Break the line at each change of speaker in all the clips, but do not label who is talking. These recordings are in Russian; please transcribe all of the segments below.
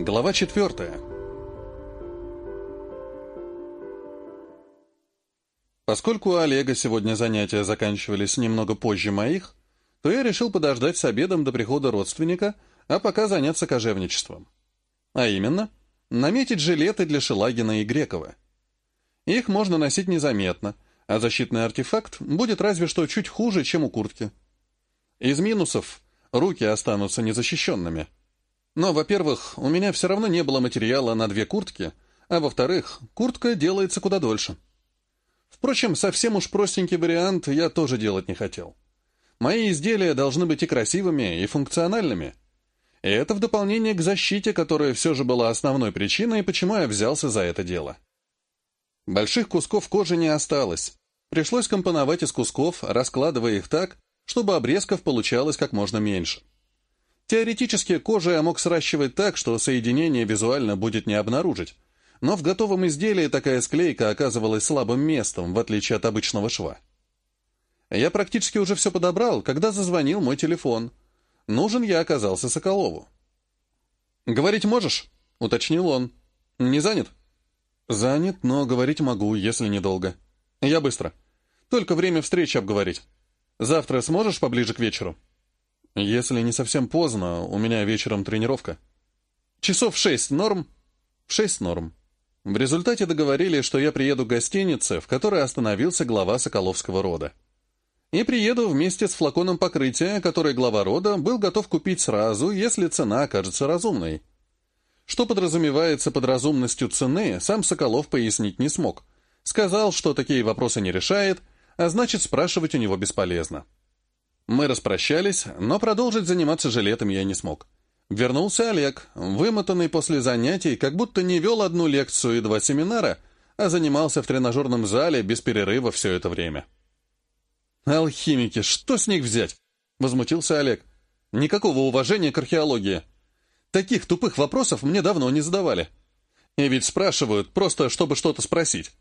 Глава четвертая. Поскольку у Олега сегодня занятия заканчивались немного позже моих, то я решил подождать с обедом до прихода родственника, а пока заняться кожевничеством. А именно, наметить жилеты для Шелагина и Грекова. Их можно носить незаметно, а защитный артефакт будет разве что чуть хуже, чем у куртки. Из минусов руки останутся незащищенными – но, во-первых, у меня все равно не было материала на две куртки, а во-вторых, куртка делается куда дольше. Впрочем, совсем уж простенький вариант я тоже делать не хотел. Мои изделия должны быть и красивыми, и функциональными. И это в дополнение к защите, которая все же была основной причиной, почему я взялся за это дело. Больших кусков кожи не осталось. Пришлось компоновать из кусков, раскладывая их так, чтобы обрезков получалось как можно меньше. Теоретически кожу я мог сращивать так, что соединение визуально будет не обнаружить, но в готовом изделии такая склейка оказывалась слабым местом, в отличие от обычного шва. Я практически уже все подобрал, когда зазвонил мой телефон. Нужен я оказался Соколову. «Говорить можешь?» — уточнил он. «Не занят?» «Занят, но говорить могу, если недолго. Я быстро. Только время встречи обговорить. Завтра сможешь поближе к вечеру?» Если не совсем поздно, у меня вечером тренировка. Часов шесть норм? Шесть норм. В результате договорились, что я приеду к гостинице, в которой остановился глава Соколовского рода. И приеду вместе с флаконом покрытия, который глава рода был готов купить сразу, если цена окажется разумной. Что подразумевается под разумностью цены, сам Соколов пояснить не смог. Сказал, что такие вопросы не решает, а значит, спрашивать у него бесполезно. Мы распрощались, но продолжить заниматься жилетом я не смог. Вернулся Олег, вымотанный после занятий, как будто не вел одну лекцию и два семинара, а занимался в тренажерном зале без перерыва все это время. «Алхимики, что с них взять?» — возмутился Олег. «Никакого уважения к археологии. Таких тупых вопросов мне давно не задавали. И ведь спрашивают, просто чтобы что-то спросить.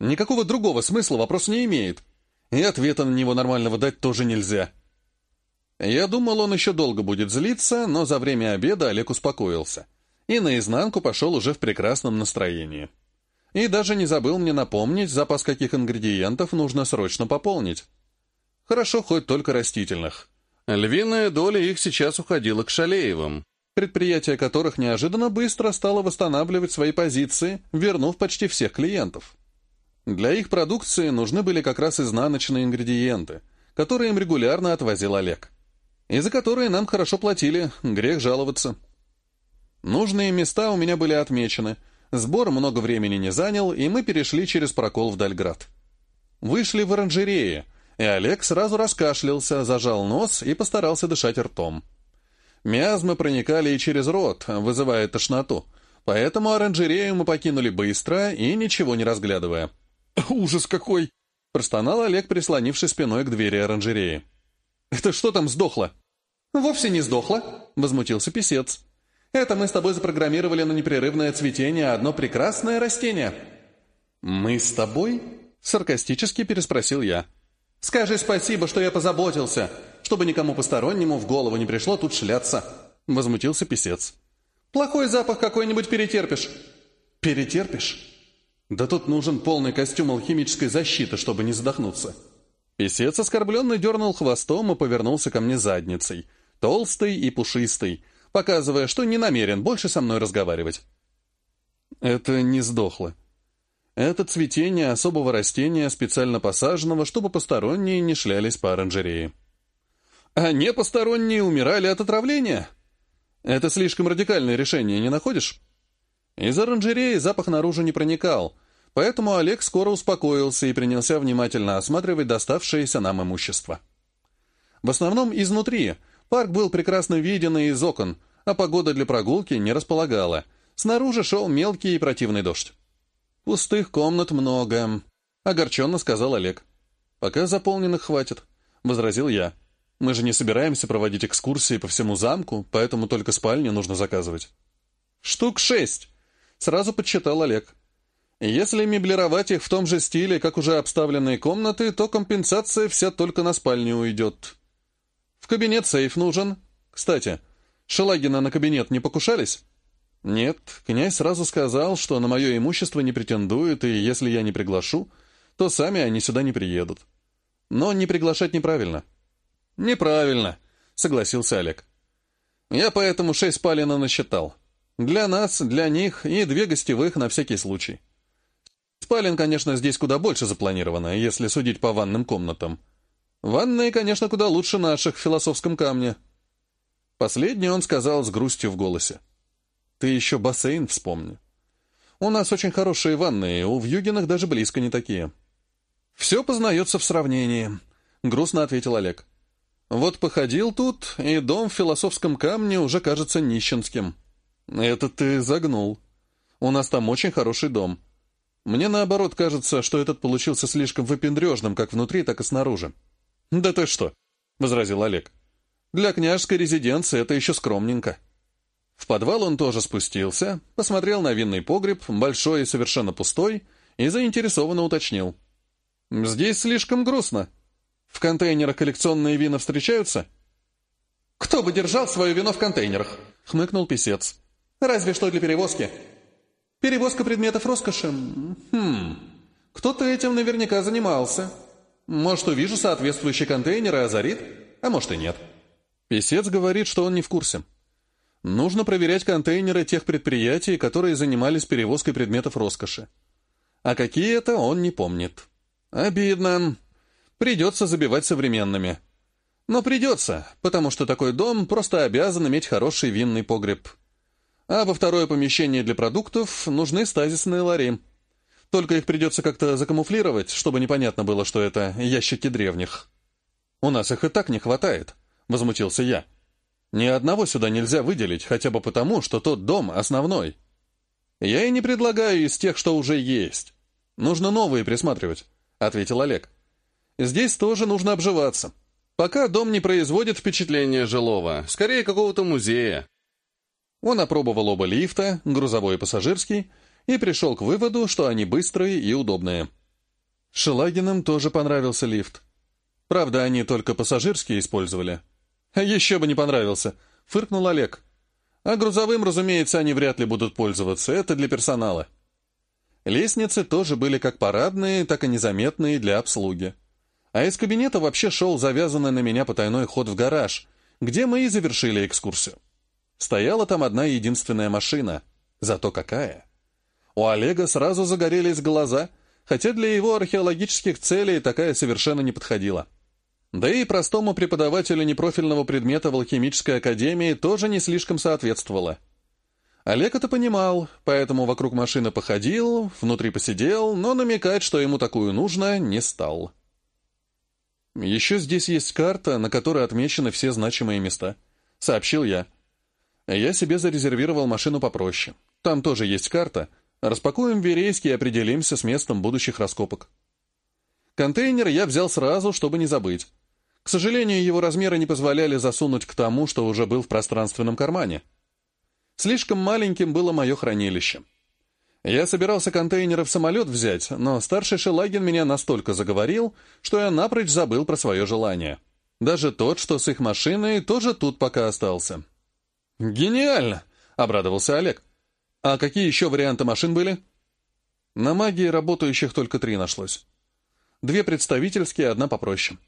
Никакого другого смысла вопрос не имеет. И ответа на него нормального дать тоже нельзя». Я думал, он еще долго будет злиться, но за время обеда Олег успокоился. И наизнанку пошел уже в прекрасном настроении. И даже не забыл мне напомнить, запас каких ингредиентов нужно срочно пополнить. Хорошо, хоть только растительных. Львиная доля их сейчас уходила к Шалеевым, предприятие которых неожиданно быстро стало восстанавливать свои позиции, вернув почти всех клиентов. Для их продукции нужны были как раз изнаночные ингредиенты, которые им регулярно отвозил Олег и за которые нам хорошо платили, грех жаловаться. Нужные места у меня были отмечены, сбор много времени не занял, и мы перешли через прокол в Дальград. Вышли в оранжерее, и Олег сразу раскашлялся, зажал нос и постарался дышать ртом. Миазмы проникали и через рот, вызывая тошноту, поэтому оранжерею мы покинули быстро и ничего не разглядывая. «Ужас какой!» — простонал Олег, прислонившись спиной к двери оранжереи. «Это что там сдохло?» «Вовсе не сдохло», — возмутился писец. «Это мы с тобой запрограммировали на непрерывное цветение одно прекрасное растение». «Мы с тобой?» — саркастически переспросил я. «Скажи спасибо, что я позаботился, чтобы никому постороннему в голову не пришло тут шляться», — возмутился писец. «Плохой запах какой-нибудь перетерпишь». «Перетерпишь?» «Да тут нужен полный костюм алхимической защиты, чтобы не задохнуться». Песец оскорбленно дернул хвостом и повернулся ко мне задницей, толстый и пушистый, показывая, что не намерен больше со мной разговаривать. Это не сдохло. Это цветение особого растения, специально посаженного, чтобы посторонние не шлялись по оранжерее. А не посторонние умирали от отравления? Это слишком радикальное решение, не находишь? Из оранжереи запах наружу не проникал — Поэтому Олег скоро успокоился и принялся внимательно осматривать доставшееся нам имущество. В основном изнутри. Парк был прекрасно виден из окон, а погода для прогулки не располагала. Снаружи шел мелкий и противный дождь. «Пустых комнат много», — огорченно сказал Олег. «Пока заполненных хватит», — возразил я. «Мы же не собираемся проводить экскурсии по всему замку, поэтому только спальни нужно заказывать». «Штук шесть», — сразу подсчитал Олег. Если меблировать их в том же стиле, как уже обставленные комнаты, то компенсация вся только на спальню уйдет. В кабинет сейф нужен. Кстати, Шелагина на кабинет не покушались? Нет, князь сразу сказал, что на мое имущество не претендует, и если я не приглашу, то сами они сюда не приедут. Но не приглашать неправильно. Неправильно, согласился Олег. Я поэтому шесть спалена насчитал. Для нас, для них и две гостевых на всякий случай. Спален, конечно, здесь куда больше запланировано, если судить по ванным комнатам. Ванные, конечно, куда лучше наших в философском камне. Последний он сказал с грустью в голосе. Ты еще бассейн вспомни. У нас очень хорошие ванные, у Вьюгинах даже близко не такие. Все познается в сравнении, грустно ответил Олег. Вот походил тут, и дом в философском камне уже кажется нищенским. Это ты загнул. У нас там очень хороший дом. Мне наоборот кажется, что этот получился слишком выпендрежным как внутри, так и снаружи. «Да ты что?» — возразил Олег. «Для княжской резиденции это еще скромненько». В подвал он тоже спустился, посмотрел на винный погреб, большой и совершенно пустой, и заинтересованно уточнил. «Здесь слишком грустно. В контейнерах коллекционные вина встречаются?» «Кто бы держал свое вино в контейнерах?» — хмыкнул писец. «Разве что для перевозки». «Перевозка предметов роскоши? Хм... Кто-то этим наверняка занимался. Может, увижу соответствующий контейнер и озарит, а может и нет». Песец говорит, что он не в курсе. Нужно проверять контейнеры тех предприятий, которые занимались перевозкой предметов роскоши. А какие это, он не помнит. Обидно. Придется забивать современными. Но придется, потому что такой дом просто обязан иметь хороший винный погреб. А во второе помещение для продуктов нужны стазисные лари. Только их придется как-то закамуфлировать, чтобы непонятно было, что это ящики древних. «У нас их и так не хватает», — возмутился я. Ни одного сюда нельзя выделить, хотя бы потому, что тот дом основной. Я и не предлагаю из тех, что уже есть. Нужно новые присматривать, — ответил Олег. Здесь тоже нужно обживаться. Пока дом не производит впечатления жилого, скорее какого-то музея. Он опробовал оба лифта, грузовой и пассажирский, и пришел к выводу, что они быстрые и удобные. Шелагинам тоже понравился лифт. Правда, они только пассажирские использовали. «Еще бы не понравился», — фыркнул Олег. «А грузовым, разумеется, они вряд ли будут пользоваться, это для персонала». Лестницы тоже были как парадные, так и незаметные для обслуги. А из кабинета вообще шел завязанный на меня потайной ход в гараж, где мы и завершили экскурсию. Стояла там одна единственная машина. Зато какая! У Олега сразу загорелись глаза, хотя для его археологических целей такая совершенно не подходила. Да и простому преподавателю непрофильного предмета в алхимической академии тоже не слишком соответствовало. Олег это понимал, поэтому вокруг машины походил, внутри посидел, но намекать, что ему такую нужно, не стал. «Еще здесь есть карта, на которой отмечены все значимые места», — сообщил я. «Я себе зарезервировал машину попроще. Там тоже есть карта. Распакуем Верейский и определимся с местом будущих раскопок». Контейнер я взял сразу, чтобы не забыть. К сожалению, его размеры не позволяли засунуть к тому, что уже был в пространственном кармане. Слишком маленьким было мое хранилище. Я собирался контейнеры в самолет взять, но старший Шелагин меня настолько заговорил, что я напрочь забыл про свое желание. Даже тот, что с их машиной, тоже тут пока остался. «Гениально!» — обрадовался Олег. «А какие еще варианты машин были?» На магии работающих только три нашлось. Две представительские, одна попроще.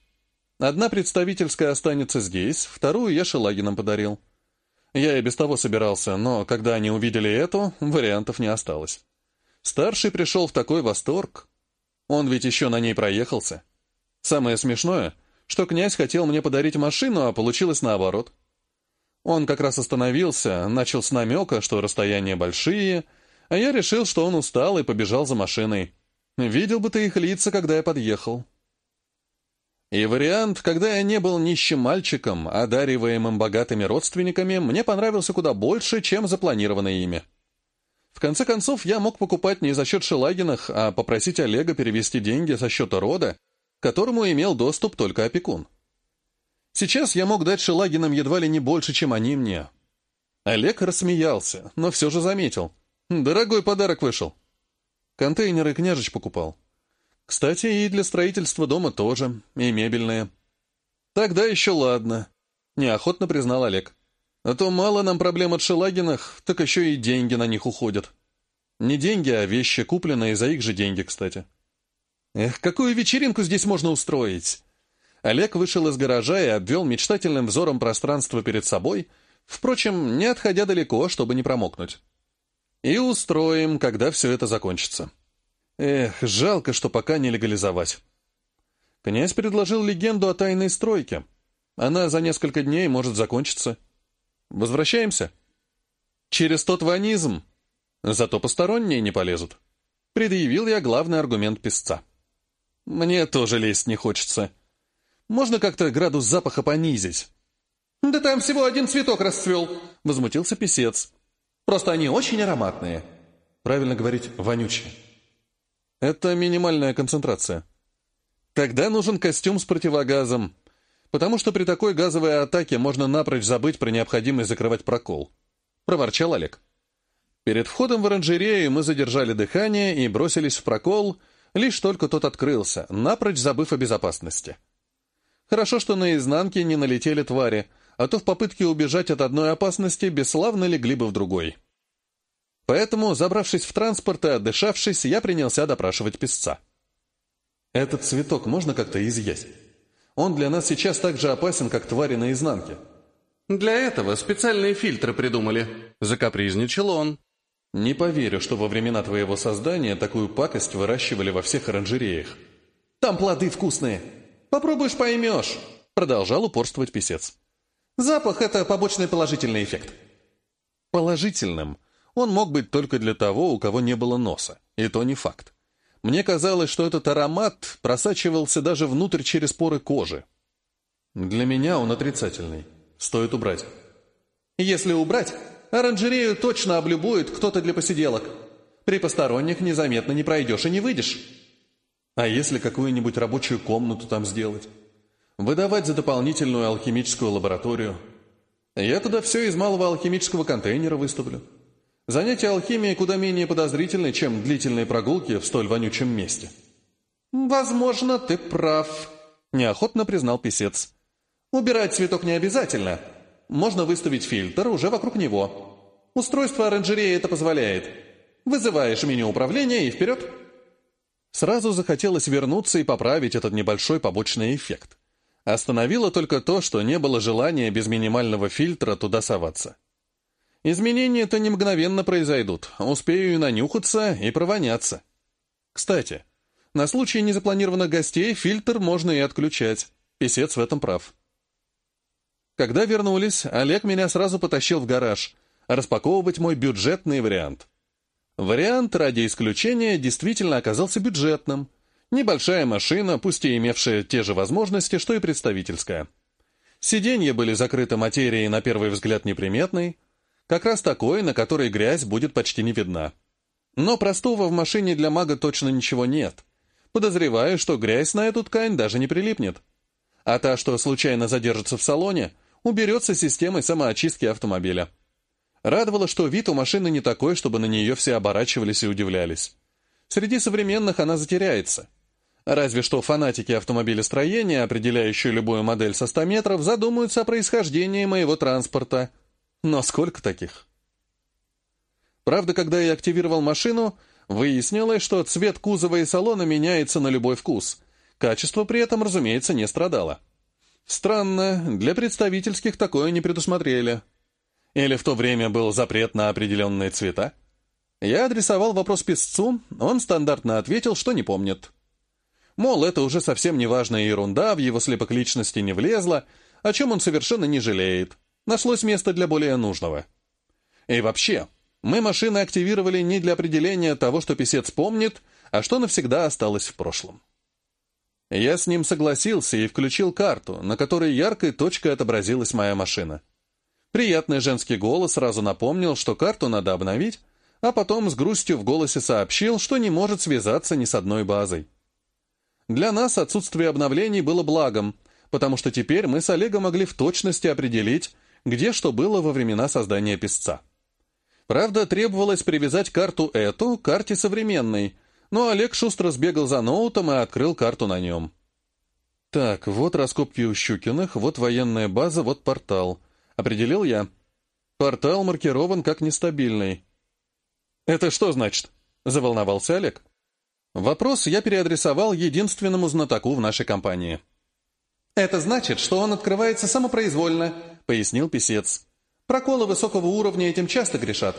Одна представительская останется здесь, вторую я Шелагинам подарил. Я и без того собирался, но когда они увидели эту, вариантов не осталось. Старший пришел в такой восторг. Он ведь еще на ней проехался. Самое смешное, что князь хотел мне подарить машину, а получилось наоборот. Он как раз остановился, начал с намека, что расстояния большие, а я решил, что он устал и побежал за машиной. Видел бы ты их лица, когда я подъехал. И вариант, когда я не был нищим мальчиком, одариваемым богатыми родственниками, мне понравился куда больше, чем запланированное ими. В конце концов, я мог покупать не за счет Шелагинах, а попросить Олега перевести деньги со счета рода, к которому имел доступ только опекун. Сейчас я мог дать Шелагинам едва ли не больше, чем они мне. Олег рассмеялся, но все же заметил. Дорогой подарок вышел. Контейнеры княжич покупал. Кстати, и для строительства дома тоже, и мебельные. Тогда еще ладно, неохотно признал Олег. А то мало нам проблем от Шелагинах, так еще и деньги на них уходят. Не деньги, а вещи, купленные за их же деньги, кстати. Эх, какую вечеринку здесь можно устроить? Олег вышел из гаража и обвел мечтательным взором пространство перед собой, впрочем, не отходя далеко, чтобы не промокнуть. И устроим, когда все это закончится. Эх, жалко, что пока не легализовать. Князь предложил легенду о тайной стройке. Она за несколько дней может закончиться. Возвращаемся. Через тот ванизм. Зато посторонние не полезут. Предъявил я главный аргумент песца. Мне тоже лезть не хочется. Можно как-то градус запаха понизить? «Да там всего один цветок расцвел», — возмутился писец. «Просто они очень ароматные». Правильно говорить, вонючие. Это минимальная концентрация. Тогда нужен костюм с противогазом, потому что при такой газовой атаке можно напрочь забыть про необходимость закрывать прокол. Проворчал Олег. Перед входом в оранжерею мы задержали дыхание и бросились в прокол, лишь только тот открылся, напрочь забыв о безопасности. Хорошо, что на изнанке не налетели твари, а то в попытке убежать от одной опасности бесславно легли бы в другой. Поэтому, забравшись в транспорт и отдышавшись, я принялся допрашивать песца. «Этот цветок можно как-то изъять? Он для нас сейчас так же опасен, как твари на изнанке».
«Для этого специальные фильтры придумали», — закапризничал он.
«Не поверю, что во времена твоего создания такую пакость выращивали во всех оранжереях. Там плоды вкусные. Попробуешь, поймешь», — продолжал упорствовать писец. «Запах — это побочный положительный эффект». Положительным он мог быть только для того, у кого не было носа, и то не факт. Мне казалось, что этот аромат просачивался даже внутрь через поры кожи. Для меня он отрицательный. Стоит убрать. Если убрать, оранжерею точно облюбует кто-то для посиделок. При посторонних незаметно не пройдешь и не выйдешь. А если какую-нибудь рабочую комнату там сделать? Выдавать за дополнительную алхимическую лабораторию? Я туда все из малого алхимического контейнера выставлю. Занятия алхимией куда менее подозрительны, чем длительные прогулки в столь вонючем месте. «Возможно, ты прав», — неохотно признал писец. «Убирать цветок не обязательно. Можно выставить фильтр уже вокруг него. Устройство оранжереи это позволяет. Вызываешь меню управления и вперед». Сразу захотелось вернуться и поправить этот небольшой побочный эффект. Остановило только то, что не было желания без минимального фильтра туда соваться. Изменения-то не мгновенно произойдут, успею и нанюхаться, и провоняться. Кстати, на случай незапланированных гостей фильтр можно и отключать. Песец в этом прав. Когда вернулись, Олег меня сразу потащил в гараж, распаковывать мой бюджетный вариант. Вариант, ради исключения, действительно оказался бюджетным. Небольшая машина, пусть и имевшая те же возможности, что и представительская. Сиденья были закрыты материей на первый взгляд неприметной, как раз такой, на которой грязь будет почти не видна. Но простого в машине для мага точно ничего нет. Подозреваю, что грязь на эту ткань даже не прилипнет. А та, что случайно задержится в салоне, уберется системой самоочистки автомобиля. Радовало, что вид у машины не такой, чтобы на нее все оборачивались и удивлялись. Среди современных она затеряется. Разве что фанатики автомобилестроения, определяющие любую модель со 100 метров, задумаются о происхождении моего транспорта – но сколько таких? Правда, когда я активировал машину, выяснилось, что цвет кузова и салона меняется на любой вкус. Качество при этом, разумеется, не страдало. Странно, для представительских такое не предусмотрели. Или в то время был запрет на определенные цвета? Я адресовал вопрос писцу, он стандартно ответил, что не помнит. Мол, это уже совсем неважная ерунда, в его слепок личности не влезла, о чем он совершенно не жалеет. Нашлось место для более нужного. И вообще, мы машины активировали не для определения того, что писец помнит, а что навсегда осталось в прошлом. Я с ним согласился и включил карту, на которой яркой точкой отобразилась моя машина. Приятный женский голос сразу напомнил, что карту надо обновить, а потом с грустью в голосе сообщил, что не может связаться ни с одной базой. Для нас отсутствие обновлений было благом, потому что теперь мы с Олегом могли в точности определить, где что было во времена создания песца. Правда, требовалось привязать карту эту к карте современной, но Олег шустро сбегал за ноутом и открыл карту на нем. «Так, вот раскопки у Щукиных, вот военная база, вот портал», — определил я. Портал маркирован как нестабильный. «Это что значит?» — заволновался Олег. Вопрос я переадресовал единственному знатоку в нашей компании. «Это значит, что он открывается самопроизвольно», — пояснил писец. «Проколы высокого уровня этим часто грешат.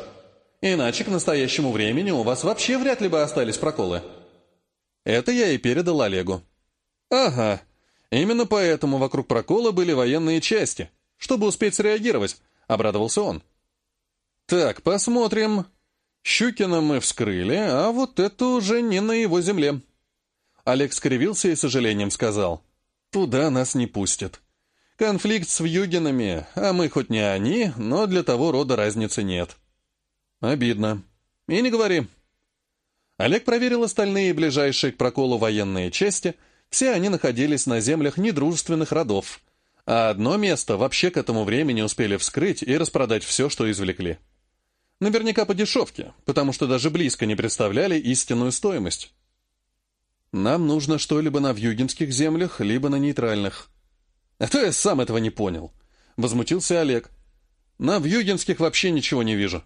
Иначе к настоящему времени у вас вообще вряд ли бы остались проколы». Это я и передал Олегу. «Ага, именно поэтому вокруг прокола были военные части, чтобы успеть среагировать», — обрадовался он. «Так, посмотрим. Щукина мы вскрыли, а вот это уже не на его земле». Олег скривился и сожалением сказал. «Туда нас не пустят. Конфликт с Вьюгинами, а мы хоть не они, но для того рода разницы нет». «Обидно. И не говори». Олег проверил остальные ближайшие к проколу военные части, все они находились на землях недружественных родов, а одно место вообще к этому времени успели вскрыть и распродать все, что извлекли. Наверняка по дешевке, потому что даже близко не представляли истинную стоимость. Нам нужно что-либо на вьюгинских землях, либо на нейтральных. А то я сам этого не понял. Возмутился Олег. На вьюгинских вообще ничего не вижу.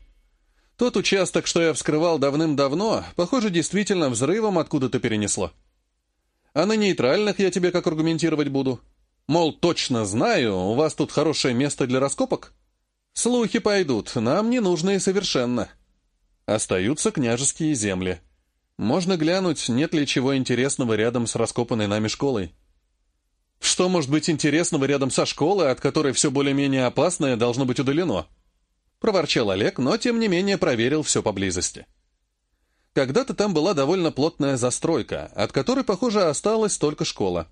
Тот участок, что я вскрывал давным-давно, похоже, действительно взрывом откуда-то перенесло. А на нейтральных я тебе как аргументировать буду? Мол, точно знаю, у вас тут хорошее место для раскопок? Слухи пойдут, нам не нужны совершенно. Остаются княжеские земли. Можно глянуть, нет ли чего интересного рядом с раскопанной нами школой. Что может быть интересного рядом со школой, от которой все более-менее опасное должно быть удалено? проворчал Олег, но тем не менее проверил все поблизости. Когда-то там была довольно плотная застройка, от которой, похоже, осталась только школа.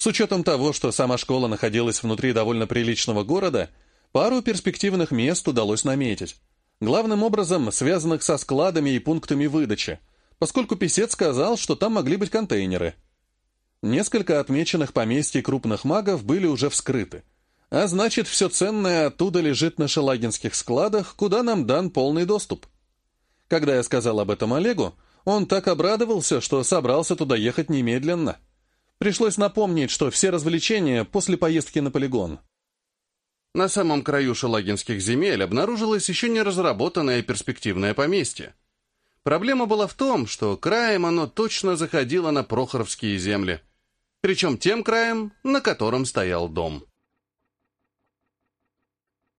С учетом того, что сама школа находилась внутри довольно приличного города, пару перспективных мест удалось наметить. Главным образом, связанных со складами и пунктами выдачи, поскольку писец сказал, что там могли быть контейнеры. Несколько отмеченных поместий крупных магов были уже вскрыты, а значит, все ценное оттуда лежит на шелагинских складах, куда нам дан полный доступ. Когда я сказал об этом Олегу, он так обрадовался, что собрался туда ехать немедленно. Пришлось напомнить, что все развлечения после поездки на полигон.
На самом краю шелагинских земель обнаружилось еще не разработанное перспективное поместье. Проблема была в том, что краем оно точно заходило на Прохоровские земли. Причем тем краем, на котором стоял дом.